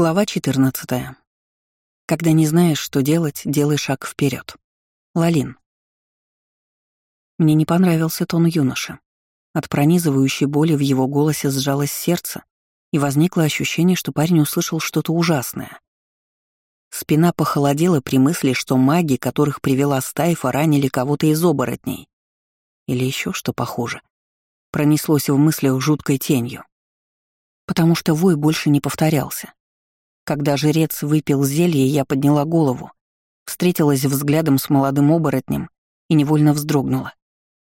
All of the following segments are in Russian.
Глава 14. Когда не знаешь, что делать, делай шаг вперед. Лалин. Мне не понравился тон юноши. От пронизывающей боли в его голосе сжалось сердце, и возникло ощущение, что парень услышал что-то ужасное. Спина похолодела при мысли, что маги, которых привела Стайфа, ранили кого-то из оборотней. Или еще что похуже. Пронеслось в мыслях жуткой тенью. Потому что вой больше не повторялся. Когда жрец выпил зелье, я подняла голову, встретилась взглядом с молодым оборотнем и невольно вздрогнула.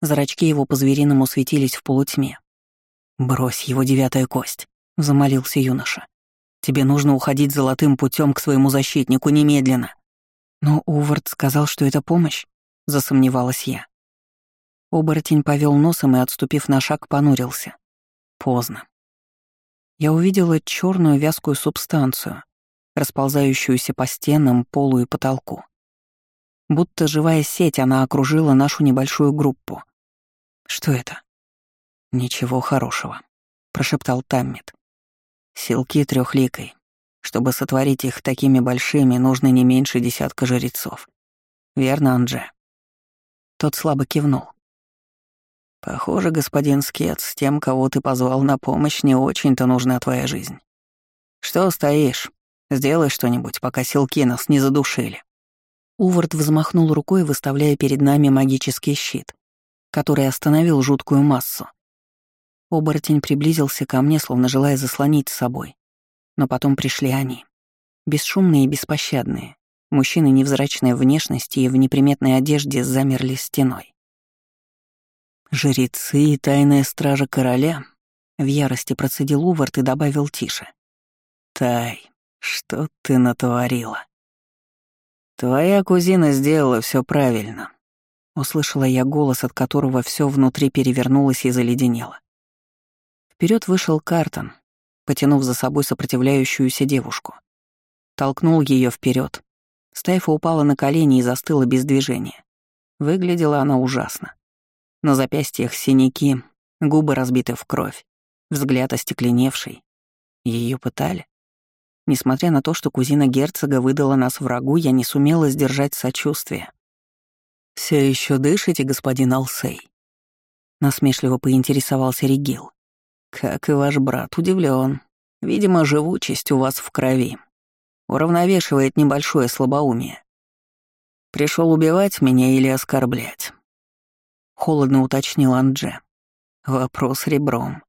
Зрачки его по-звериному светились в полутьме. «Брось его девятая кость», — замолился юноша. «Тебе нужно уходить золотым путем к своему защитнику немедленно». «Но Увард сказал, что это помощь», — засомневалась я. Оборотень повел носом и, отступив на шаг, понурился. Поздно я увидела черную вязкую субстанцию, расползающуюся по стенам, полу и потолку. Будто живая сеть, она окружила нашу небольшую группу. «Что это?» «Ничего хорошего», — прошептал Таммит. «Силки трехликой. Чтобы сотворить их такими большими, нужно не меньше десятка жрецов. Верно, Анже?» Тот слабо кивнул. Похоже, господин Скетс, тем, кого ты позвал на помощь, не очень-то нужна твоя жизнь. Что стоишь? Сделай что-нибудь, пока силки нас не задушили. Увард взмахнул рукой, выставляя перед нами магический щит, который остановил жуткую массу. Оборотень приблизился ко мне, словно желая заслонить с собой. Но потом пришли они. Бесшумные и беспощадные. Мужчины невзрачной внешности и в неприметной одежде замерли стеной. «Жрецы и тайная стража короля», — в ярости процедил Увард и добавил тише. «Тай, что ты натворила?» «Твоя кузина сделала все правильно», — услышала я голос, от которого все внутри перевернулось и заледенело. Вперед вышел Картон, потянув за собой сопротивляющуюся девушку. Толкнул ее вперед. Стайфа упала на колени и застыла без движения. Выглядела она ужасно. На запястьях синяки, губы разбиты в кровь, взгляд остекленевший. Ее пытали. Несмотря на то, что кузина герцога выдала нас врагу, я не сумела сдержать сочувствие. Все еще дышите, господин Алсей?» Насмешливо поинтересовался Регил. «Как и ваш брат, удивлен. Видимо, живучесть у вас в крови. Уравновешивает небольшое слабоумие. Пришел убивать меня или оскорблять?» Холодно уточнил Андже. Вопрос ребром.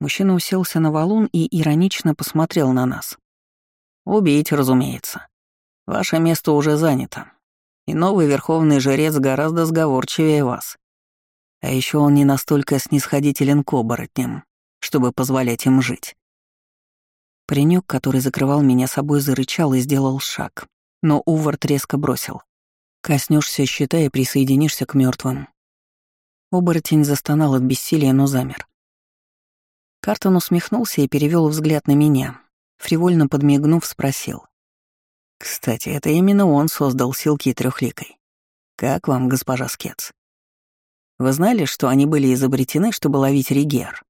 Мужчина уселся на валун и иронично посмотрел на нас. «Убить, разумеется. Ваше место уже занято. И новый верховный жрец гораздо сговорчивее вас. А еще он не настолько снисходителен к оборотням, чтобы позволять им жить». Паренек, который закрывал меня собой, зарычал и сделал шаг. Но Увард резко бросил. Коснешься щита и присоединишься к мертвым. Оборотень застонал от бессилия, но замер. Картон усмехнулся и перевел взгляд на меня. Фривольно подмигнув, спросил. «Кстати, это именно он создал силки трехликой. Как вам, госпожа Скетс? Вы знали, что они были изобретены, чтобы ловить регер?»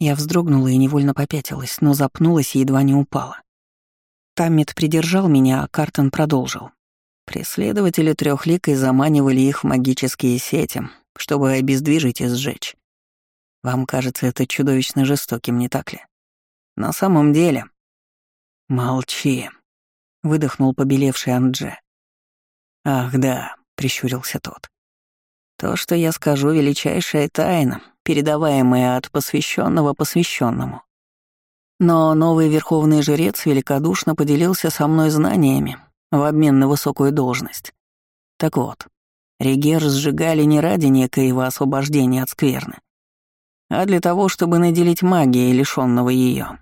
Я вздрогнула и невольно попятилась, но запнулась и едва не упала. Таммит придержал меня, а Картон продолжил. Преследователи трехликой заманивали их в магические сети, чтобы обездвижить и сжечь. Вам кажется это чудовищно жестоким, не так ли? На самом деле... Молчи, — выдохнул побелевший Андже. Ах да, — прищурился тот. То, что я скажу, величайшая тайна, передаваемая от посвященного посвященному. Но новый верховный жрец великодушно поделился со мной знаниями в обмен на высокую должность. Так вот, Регер сжигали не ради некоего освобождения от скверны, а для того, чтобы наделить магией лишенного ее.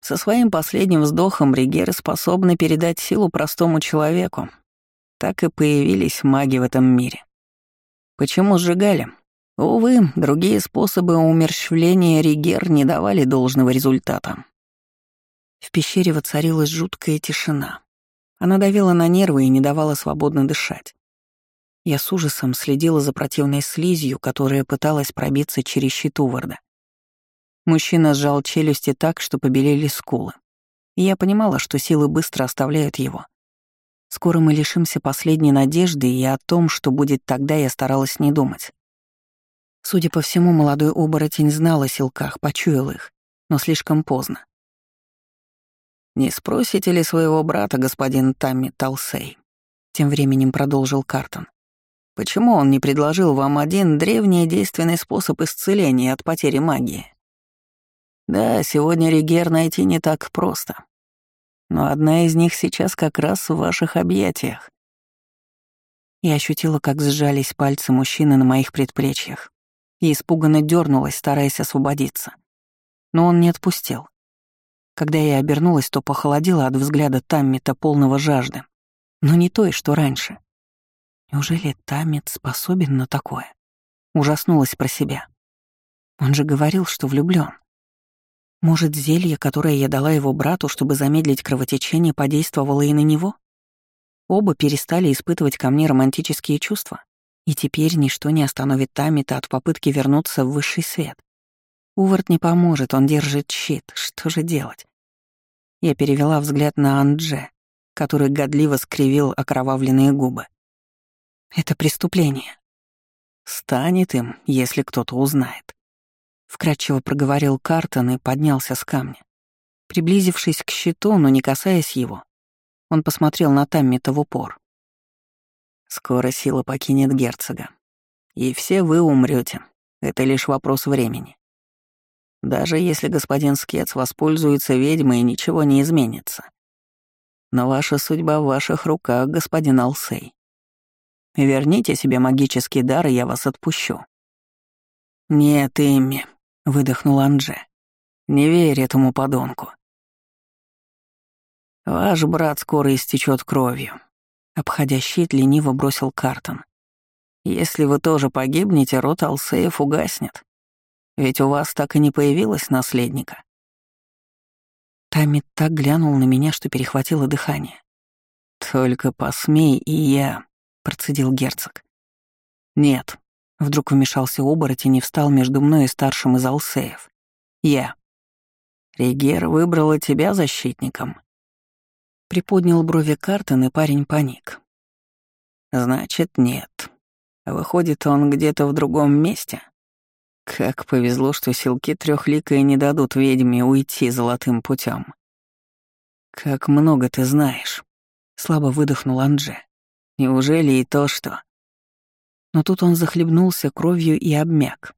Со своим последним вздохом Регеры способны передать силу простому человеку. Так и появились маги в этом мире. Почему сжигали? Увы, другие способы умерщвления Ригер не давали должного результата. В пещере воцарилась жуткая тишина. Она давила на нервы и не давала свободно дышать. Я с ужасом следила за противной слизью, которая пыталась пробиться через щит Уварда. Мужчина сжал челюсти так, что побелели скулы, я понимала, что силы быстро оставляют его. Скоро мы лишимся последней надежды, и о том, что будет тогда, я старалась не думать. Судя по всему, молодой оборотень знал о силках, почуял их, но слишком поздно. «Не спросите ли своего брата, господин Тамми Талсей?» Тем временем продолжил Картон. «Почему он не предложил вам один древний действенный способ исцеления от потери магии? Да, сегодня Ригер найти не так просто но одна из них сейчас как раз в ваших объятиях. Я ощутила, как сжались пальцы мужчины на моих предплечьях, и испуганно дернулась, стараясь освободиться. Но он не отпустил. Когда я обернулась, то похолодела от взгляда Таммита полного жажды, но не той, что раньше. Неужели Таммит способен на такое? Ужаснулась про себя. Он же говорил, что влюблён. Может, зелье, которое я дала его брату, чтобы замедлить кровотечение, подействовало и на него? Оба перестали испытывать ко мне романтические чувства, и теперь ничто не остановит Тамита от попытки вернуться в высший свет. Увард не поможет, он держит щит. Что же делать? Я перевела взгляд на Андже, который годливо скривил окровавленные губы. Это преступление. Станет им, если кто-то узнает. Вкратчиво проговорил Картон и поднялся с камня. Приблизившись к щиту, но не касаясь его, он посмотрел на Таммита в упор. «Скоро сила покинет герцога. И все вы умрете. Это лишь вопрос времени. Даже если господин Скетс воспользуется ведьмой, ничего не изменится. Но ваша судьба в ваших руках, господин Алсей. Верните себе магический дар, и я вас отпущу». «Нет, Эмми», — выдохнул Анже. «Не верь этому подонку. Ваш брат скоро истечет кровью», — обходя щит, лениво бросил Картон. «Если вы тоже погибнете, род Алсеев угаснет. Ведь у вас так и не появилось наследника». Тамми так глянул на меня, что перехватило дыхание. «Только посмей и я», — процедил герцог. «Нет», Вдруг вмешался оборотень и встал между мной и старшим из Алсеев. Я. Ригер выбрала тебя защитником. Приподнял брови Картон, и парень паник. Значит, нет. Выходит, он где-то в другом месте. Как повезло, что силки трехликой не дадут ведьме уйти золотым путем. Как много ты знаешь. Слабо выдохнул Анже. Неужели и то, что... Но тут он захлебнулся кровью и обмяк.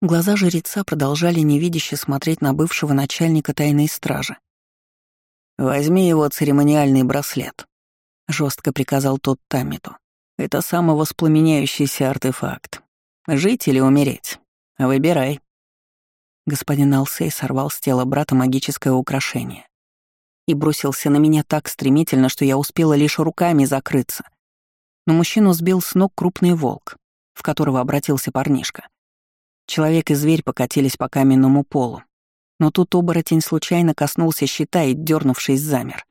Глаза жреца продолжали невидяще смотреть на бывшего начальника тайной стражи. «Возьми его церемониальный браслет», — жестко приказал тот Тамиту. «Это самовоспламеняющийся артефакт. Жить или умереть? Выбирай». Господин Алсей сорвал с тела брата магическое украшение и бросился на меня так стремительно, что я успела лишь руками закрыться но мужчину сбил с ног крупный волк, в которого обратился парнишка. Человек и зверь покатились по каменному полу, но тут оборотень случайно коснулся щита и, дернувшись, замер.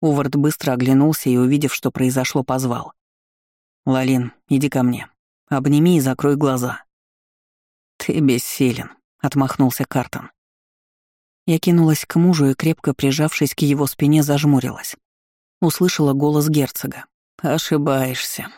Увард быстро оглянулся и, увидев, что произошло, позвал. «Лалин, иди ко мне. Обними и закрой глаза». «Ты бессилен», — отмахнулся Картон. Я кинулась к мужу и, крепко прижавшись к его спине, зажмурилась. Услышала голос герцога. «Ошибаешься.